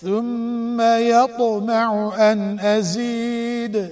ثم يطمع أن أزيد.